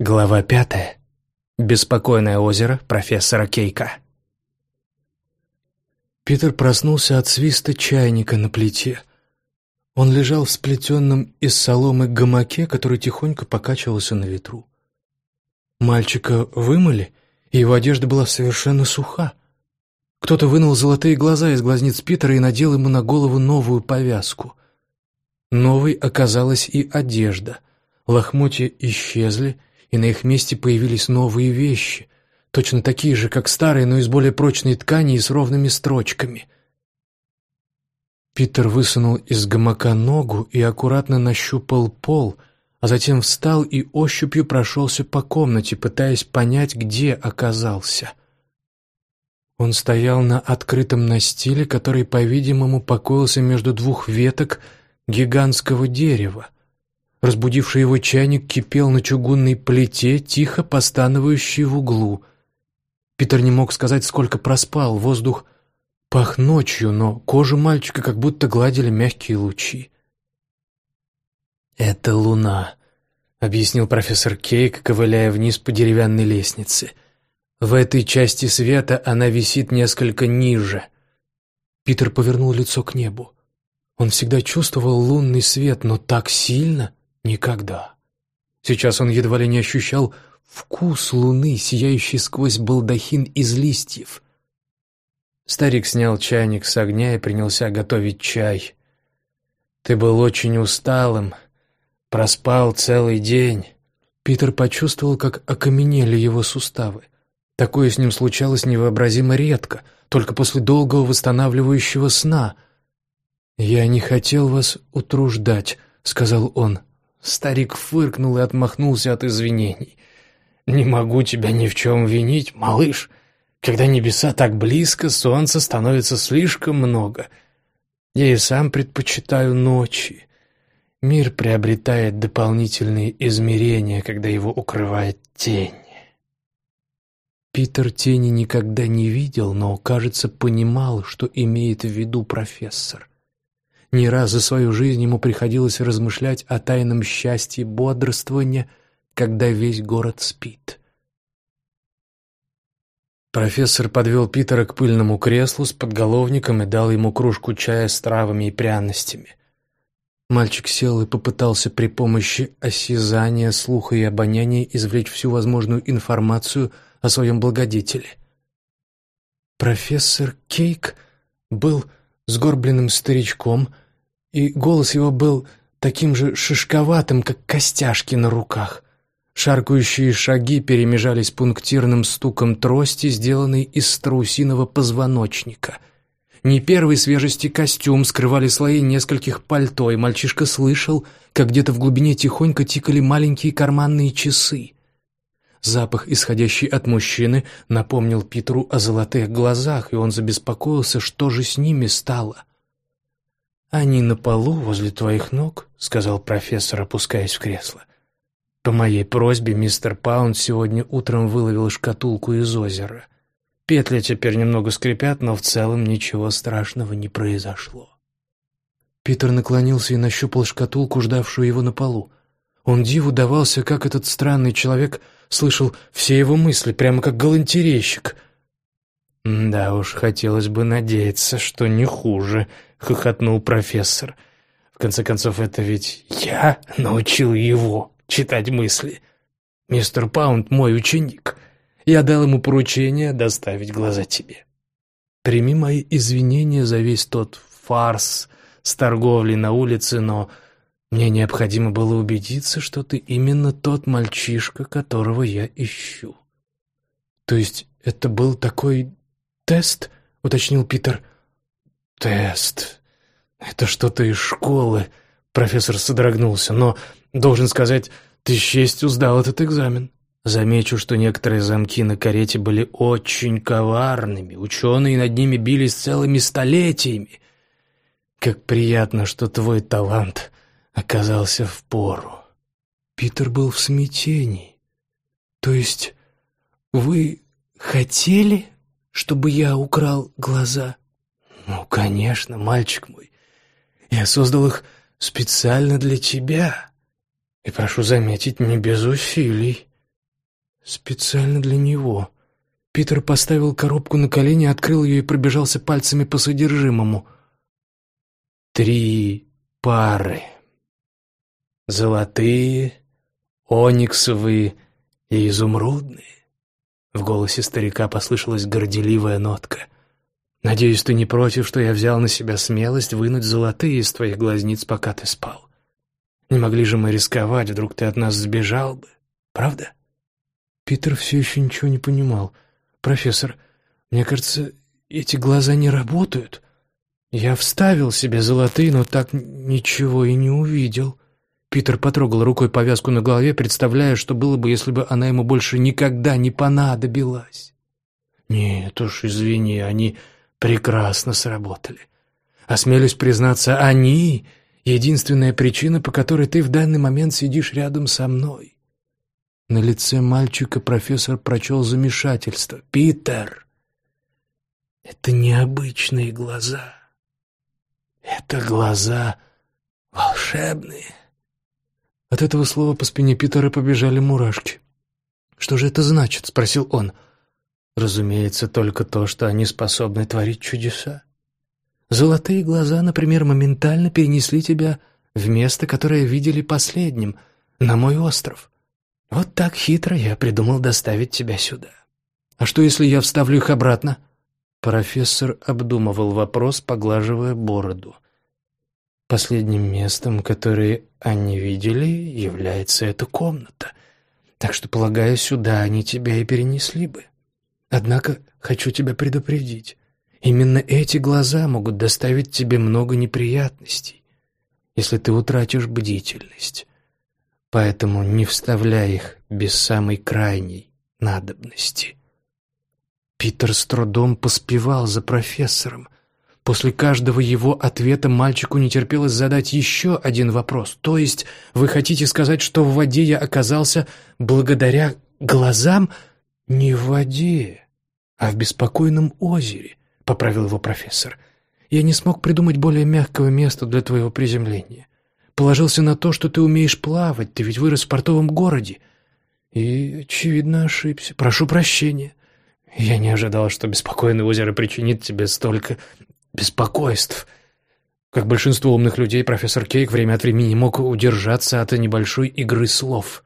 Глава пятая. Беспокойное озеро профессора Кейка. Питер проснулся от свиста чайника на плите. Он лежал в сплетенном из соломы гамаке, который тихонько покачивался на ветру. Мальчика вымыли, и его одежда была совершенно суха. Кто-то вынул золотые глаза из глазниц Питера и надел ему на голову новую повязку. Новой оказалась и одежда. Лохмотья исчезли — и на их месте появились новые вещи, точно такие же, как старые, но из более прочной ткани и с ровными строчками. Питер высунул из гамака ногу и аккуратно нащупал пол, а затем встал и ощупью прошелся по комнате, пытаясь понять, где оказался. Он стоял на открытом настиле, который, по-видимому, покоился между двух веток гигантского дерева — Разбудивший его чайник кипел на чугунной плите, тихо постановающей в углу. Питер не мог сказать, сколько проспал. Воздух пах ночью, но кожу мальчика как будто гладили мягкие лучи. «Это луна», — объяснил профессор Кейк, ковыляя вниз по деревянной лестнице. «В этой части света она висит несколько ниже». Питер повернул лицо к небу. Он всегда чувствовал лунный свет, но так сильно, Никогда. Сейчас он едва ли не ощущал вкус луны, сияющий сквозь балдахин из листьев. Старик снял чайник с огня и принялся готовить чай. «Ты был очень усталым, проспал целый день». Питер почувствовал, как окаменели его суставы. Такое с ним случалось невообразимо редко, только после долгого восстанавливающего сна. «Я не хотел вас утруждать», — сказал он. Старик фыркнул и отмахнулся от извинений. «Не могу тебя ни в чем винить, малыш. Когда небеса так близко, солнца становится слишком много. Я и сам предпочитаю ночи. Мир приобретает дополнительные измерения, когда его укрывает тень». Питер тени никогда не видел, но, кажется, понимал, что имеет в виду профессор. Не раз за свою жизнь ему приходилось размышлять о тайном счастье бодрствования, когда весь город спит. Профессор подвел Питера к пыльному креслу с подголовником и дал ему кружку чая с травами и пряностями. Мальчик сел и попытался при помощи осязания, слуха и обоняния извлечь всю возможную информацию о своем благодетеле. Профессор Кейк был сгорбленным старичком, и голос его был таким же шишковатым, как костяшки на руках. Шаркающие шаги перемежались пунктирным стуком трости, сделанной из страусиного позвоночника. Не первой свежести костюм скрывали слои нескольких пальто, и мальчишка слышал, как где-то в глубине тихонько тикали маленькие карманные часы. Запах, исходящий от мужчины, напомнил Питеру о золотых глазах, и он забеспокоился, что же с ними стало. «Они на полу возле твоих ног», — сказал профессор, опускаясь в кресло. «По моей просьбе мистер Паунд сегодня утром выловил шкатулку из озера. Петли теперь немного скрипят, но в целом ничего страшного не произошло». Питер наклонился и нащупал шкатулку, ждавшую его на полу. Он диву давался, как этот странный человек слышал все его мысли, прямо как галантерейщик. «Да уж, хотелось бы надеяться, что не хуже», — хохотнул профессор. «В конце концов, это ведь я научил его читать мысли. Мистер Паунд мой ученик. Я дал ему поручение доставить глаза тебе. Прими мои извинения за весь тот фарс с торговлей на улице, но мне необходимо было убедиться, что ты именно тот мальчишка, которого я ищу. То есть это был такой тест, уточнил Питер. Тест. Это что-то из школы. Профессор содрогнулся, но, должен сказать, ты с честью сдал этот экзамен. Замечу, что некоторые замки на карете были очень коварными. Ученые над ними бились целыми столетиями. Как приятно, что твой талант оказался в пору. Питер был в смятении. То есть вы хотели, чтобы я украл глаза? Ну, конечно, мальчик мой. Я создал их специально для тебя. И прошу заметить, не без усилий. Специально для него. Питер поставил коробку на колени, открыл ее и пробежался пальцами по содержимому. Три пары. Золотые, ониксовые и изумрудные. В голосе старика послышалась горделивая нотка. «Надеюсь, ты не против, что я взял на себя смелость вынуть золотые из твоих глазниц, пока ты спал. Не могли же мы рисковать, вдруг ты от нас сбежал бы, правда?» Питер все еще ничего не понимал. «Профессор, мне кажется, эти глаза не работают. Я вставил себе золотые, но так ничего и не увидел». Питер потрогал рукой повязку на голове, представляя, что было бы, если бы она ему больше никогда не понадобилась. «Нет уж, извини, они прекрасно сработали. Осмелюсь признаться, они — единственная причина, по которой ты в данный момент сидишь рядом со мной». На лице мальчика профессор прочел замешательство. «Питер, это необычные глаза. Это глаза волшебные». От этого слова по спине Питера побежали мурашки. «Что же это значит?» — спросил он. «Разумеется, только то, что они способны творить чудеса. Золотые глаза, например, моментально перенесли тебя в место, которое видели последним, на мой остров. Вот так хитро я придумал доставить тебя сюда. А что, если я вставлю их обратно?» Профессор обдумывал вопрос, поглаживая бороду — Последним местом, которое они видели, является эта комната. Так что, полагаю, сюда они тебя и перенесли бы. Однако хочу тебя предупредить. Именно эти глаза могут доставить тебе много неприятностей, если ты утратишь бдительность. Поэтому не вставляй их без самой крайней надобности. Питер с трудом поспевал за профессором. После каждого его ответа мальчику не терпелось задать еще один вопрос. «То есть вы хотите сказать, что в воде я оказался благодаря глазам?» «Не в воде, а в беспокойном озере», — поправил его профессор. «Я не смог придумать более мягкого места для твоего приземления. Положился на то, что ты умеешь плавать, ты ведь вырос в портовом городе. И, очевидно, ошибся. Прошу прощения». «Я не ожидал, что беспокойное озеро причинит тебе столько беспокойств. Как большинство умных людей, профессор Кейк время от времени мог удержаться от небольшой игры слов.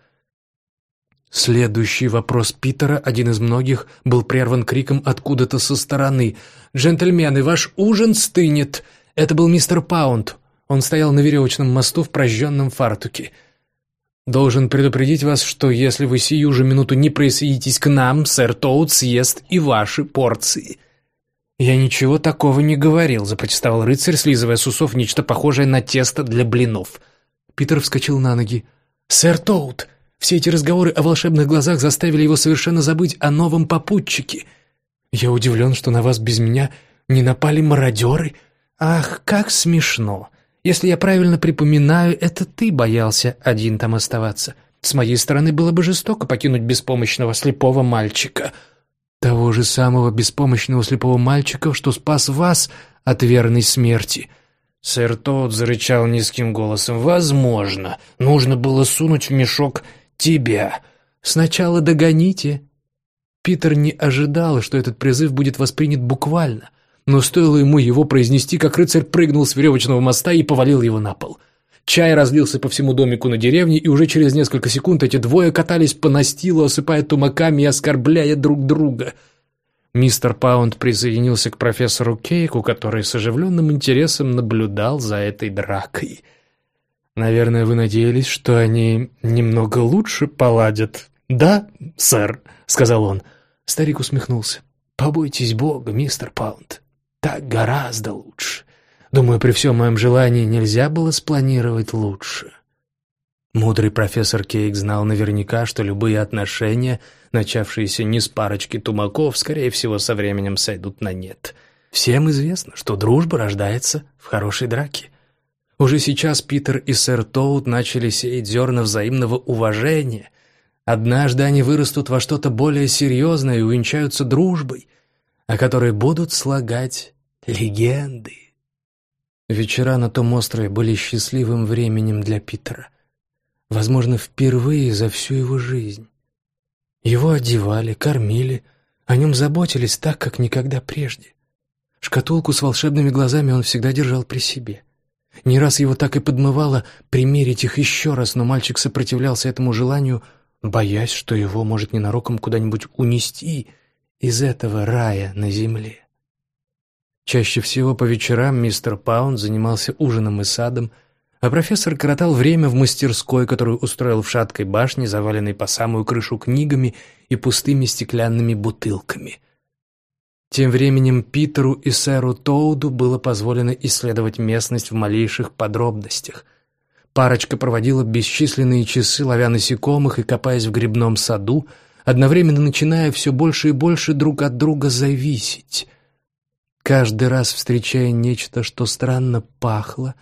Следующий вопрос Питера, один из многих, был прерван криком откуда-то со стороны. «Джентльмены, ваш ужин стынет!» Это был мистер Паунд. Он стоял на веревочном мосту в прожженном фартуке. «Должен предупредить вас, что если вы сию же минуту не присоединитесь к нам, сэр Тоут съест и ваши порции». «Я ничего такого не говорил», — запротестовал рыцарь, слизывая с усов нечто похожее на тесто для блинов. Питер вскочил на ноги. «Сэр Тоут, все эти разговоры о волшебных глазах заставили его совершенно забыть о новом попутчике. Я удивлен, что на вас без меня не напали мародеры. Ах, как смешно! Если я правильно припоминаю, это ты боялся один там оставаться. С моей стороны было бы жестоко покинуть беспомощного слепого мальчика». Того же самого беспомощного слепого мальчика, что спас вас от верной смерти. Сэр Тодд зарычал низким голосом. «Возможно. Нужно было сунуть в мешок тебя. Сначала догоните». Питер не ожидал, что этот призыв будет воспринят буквально, но стоило ему его произнести, как рыцарь прыгнул с веревочного моста и повалил его на пол. Чай разлился по всему домику на деревне, и уже через несколько секунд эти двое катались по настилу, осыпая тумаками и оскорбляя друг друга. Мистер Паунд присоединился к профессору Кейку, который с оживленным интересом наблюдал за этой дракой. «Наверное, вы надеялись, что они немного лучше поладят?» «Да, сэр», — сказал он. Старик усмехнулся. «Побойтесь Бога, мистер Паунд. Так гораздо лучше. Думаю, при всем моем желании нельзя было спланировать лучше. Мудрый профессор Кейк знал наверняка, что любые отношения, начавшиеся не с парочки тумаков, скорее всего, со временем сойдут на нет. Всем известно, что дружба рождается в хорошей драке. Уже сейчас Питер и сэр Тоут начали сеять зерна взаимного уважения. Однажды они вырастут во что-то более серьезное и увенчаются дружбой, о которой будут слагать легенды. Вечера на том острове были счастливым временем для Питера. Возможно, впервые за всю его жизнь. Его одевали, кормили, о нем заботились так, как никогда прежде. Шкатулку с волшебными глазами он всегда держал при себе. Не раз его так и подмывало примерить их еще раз, но мальчик сопротивлялся этому желанию, боясь, что его может ненароком куда-нибудь унести из этого рая на земле. Чаще всего по вечерам мистер Паунд занимался ужином и садом, а профессор коротал время в мастерской, которую устроил в шаткой башне, заваленной по самую крышу книгами и пустыми стеклянными бутылками. Тем временем Питеру и сэру Тоуду было позволено исследовать местность в малейших подробностях. Парочка проводила бесчисленные часы, ловя насекомых и копаясь в грибном саду, одновременно начиная все больше и больше друг от друга зависеть. Каждый раз встречая нечто, что странно пахло,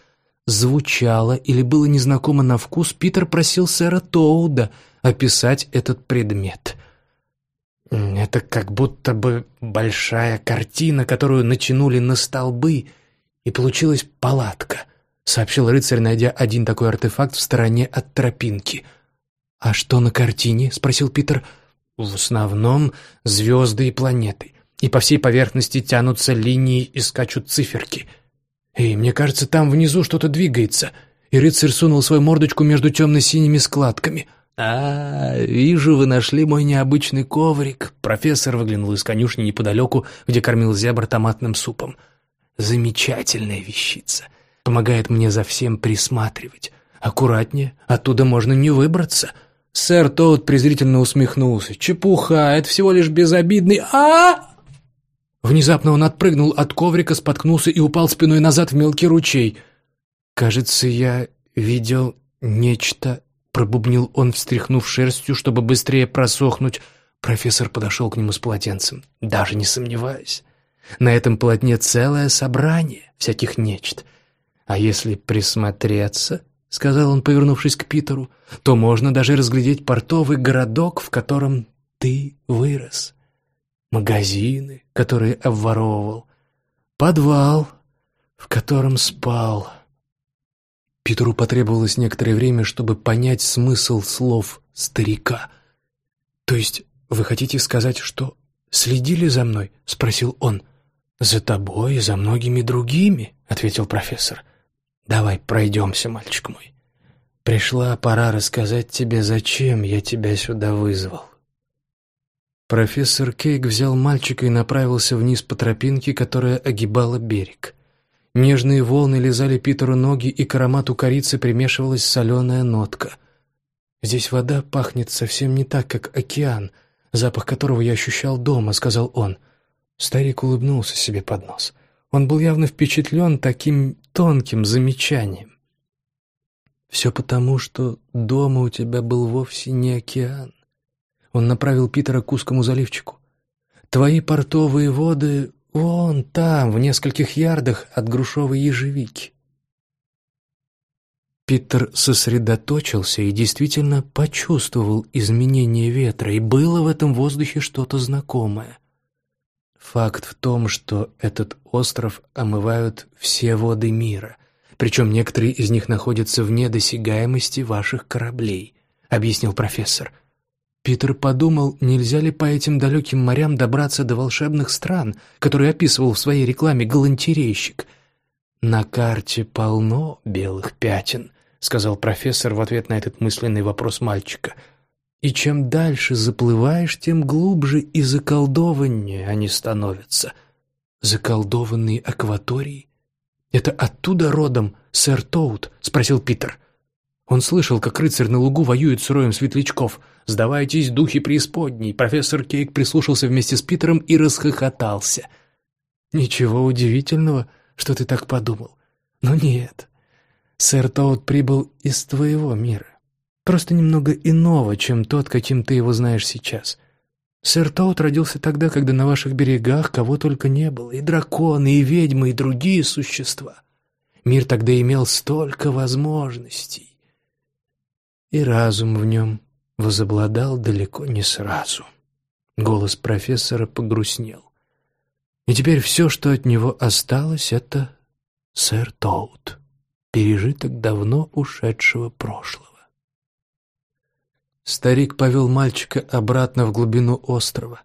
звучало или было незнакомо на вкус, Питер просил сэра Тоуда описать этот предмет. «Это как будто бы большая картина, которую натянули на столбы, и получилась палатка», — сообщил рыцарь, найдя один такой артефакт в стороне от тропинки. «А что на картине?» — спросил Питер. «В основном звезды и планеты и по всей поверхности тянутся линии и скачут циферки. «Эй, мне кажется, там внизу что-то двигается», и рыцарь сунул свою мордочку между темно-синими складками. «А, вижу, вы нашли мой необычный коврик», профессор выглянул из конюшни неподалеку, где кормил зебр томатным супом. «Замечательная вещица. Помогает мне за всем присматривать. Аккуратнее, оттуда можно не выбраться». Сэр Тоут презрительно усмехнулся. «Чепуха, это всего лишь безобидный... а Внезапно он отпрыгнул от коврика, споткнулся и упал спиной назад в мелкий ручей. «Кажется, я видел нечто», — пробубнил он, встряхнув шерстью, чтобы быстрее просохнуть. Профессор подошел к нему с полотенцем. «Даже не сомневаюсь. На этом полотне целое собрание всяких нечт. А если присмотреться, — сказал он, повернувшись к Питеру, — то можно даже разглядеть портовый городок, в котором ты вырос» магазины, которые обворовывал, подвал, в котором спал. Питеру потребовалось некоторое время, чтобы понять смысл слов старика. «То есть вы хотите сказать, что следили за мной?» — спросил он. «За тобой и за многими другими», — ответил профессор. «Давай пройдемся, мальчик мой. Пришла пора рассказать тебе, зачем я тебя сюда вызвал». Профессор Кейк взял мальчика и направился вниз по тропинке, которая огибала берег. Нежные волны лизали Питеру ноги, и к аромату корицы примешивалась соленая нотка. «Здесь вода пахнет совсем не так, как океан, запах которого я ощущал дома», — сказал он. Старик улыбнулся себе под нос. Он был явно впечатлен таким тонким замечанием. «Все потому, что дома у тебя был вовсе не океан. Он направил Питера к узкому заливчику. «Твои портовые воды вон там, в нескольких ярдах от грушовой ежевики». Питер сосредоточился и действительно почувствовал изменение ветра, и было в этом воздухе что-то знакомое. Факт в том, что этот остров омывают все воды мира, причем некоторые из них находятся вне досягаемости ваших кораблей, объяснил профессор. Питер подумал, нельзя ли по этим далеким морям добраться до волшебных стран, которые описывал в своей рекламе галантерейщик. «На карте полно белых пятен», — сказал профессор в ответ на этот мысленный вопрос мальчика. «И чем дальше заплываешь, тем глубже и заколдованнее они становятся». «Заколдованные акватории? Это оттуда родом, сэр Тоут?» — спросил Питер. Он слышал, как рыцарь на лугу воюет с роем светлячков. «Сдавайтесь, духи преисподней!» Профессор Кейк прислушался вместе с Питером и расхохотался. «Ничего удивительного, что ты так подумал. Но нет, сэр Тоут прибыл из твоего мира. Просто немного иного, чем тот, каким ты его знаешь сейчас. Сэр Тоут родился тогда, когда на ваших берегах кого только не было, и драконы, и ведьмы, и другие существа. Мир тогда имел столько возможностей и разум в нем возобладал далеко не сразу. Голос профессора погрустнел. И теперь все, что от него осталось, это сэр Тоут, пережиток давно ушедшего прошлого. Старик повел мальчика обратно в глубину острова.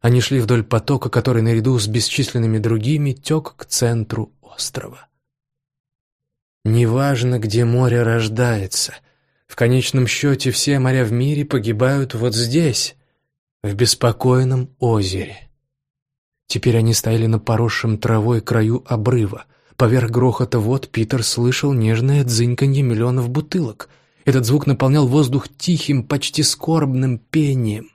Они шли вдоль потока, который наряду с бесчисленными другими тек к центру острова. Неважно, где море рождается, в конечном счете все моря в мире погибают вот здесь, в беспокойном озере. Теперь они стояли на поросшем травой краю обрыва. Поверх грохота вод Питер слышал нежное дзыньканье миллионов бутылок. Этот звук наполнял воздух тихим, почти скорбным пением.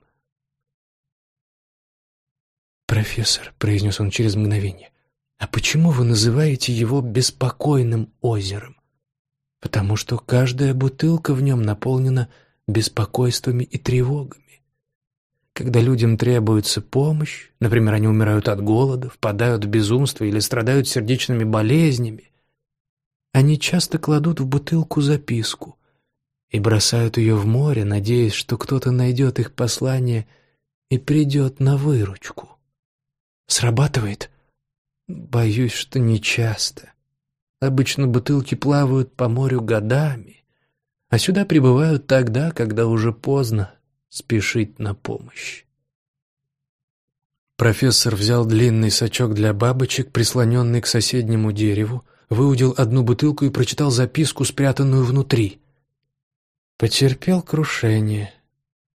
«Профессор», — произнес он через мгновение, — «а почему вы называете его беспокойным озером?» «Потому что каждая бутылка в нем наполнена беспокойствами и тревогами. Когда людям требуется помощь, например, они умирают от голода, впадают в безумство или страдают сердечными болезнями, они часто кладут в бутылку записку и бросают ее в море, надеясь, что кто-то найдет их послание и придет на выручку. Срабатывает? Боюсь, что не часто. Обычно бутылки плавают по морю годами, а сюда прибывают тогда, когда уже поздно спешить на помощь. Профессор взял длинный сачок для бабочек, прислоненный к соседнему дереву, выудил одну бутылку и прочитал записку, спрятанную внутри. «Потерпел крушение.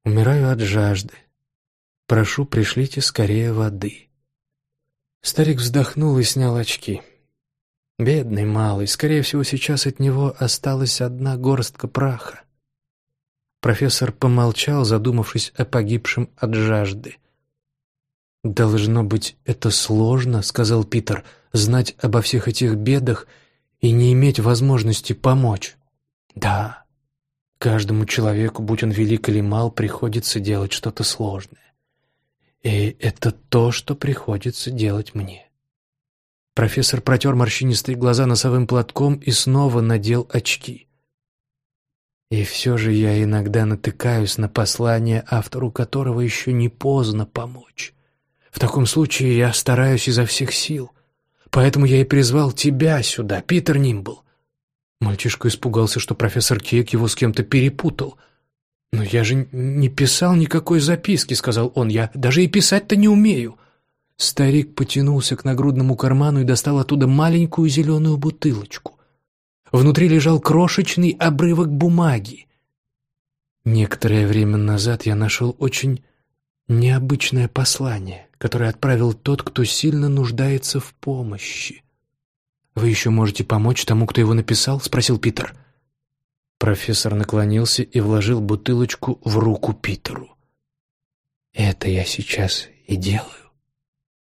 Умираю от жажды. Прошу, пришлите скорее воды». Старик вздохнул и снял очки. Бедный малый, скорее всего, сейчас от него осталась одна горстка праха. Профессор помолчал, задумавшись о погибшем от жажды. «Должно быть, это сложно», — сказал Питер, — «знать обо всех этих бедах и не иметь возможности помочь». «Да, каждому человеку, будь он велик или мал, приходится делать что-то сложное. И это то, что приходится делать мне». Профессор протер морщинистые глаза носовым платком и снова надел очки. И все же я иногда натыкаюсь на послание, автору которого еще не поздно помочь. В таком случае я стараюсь изо всех сил. Поэтому я и призвал тебя сюда, Питер Нимбл. Мальчишка испугался, что профессор Кейк его с кем-то перепутал. «Но я же не писал никакой записки», — сказал он. «Я даже и писать-то не умею». Старик потянулся к нагрудному карману и достал оттуда маленькую зеленую бутылочку. Внутри лежал крошечный обрывок бумаги. Некоторое время назад я нашел очень необычное послание, которое отправил тот, кто сильно нуждается в помощи. «Вы еще можете помочь тому, кто его написал?» — спросил Питер. Профессор наклонился и вложил бутылочку в руку Питеру. «Это я сейчас и делаю».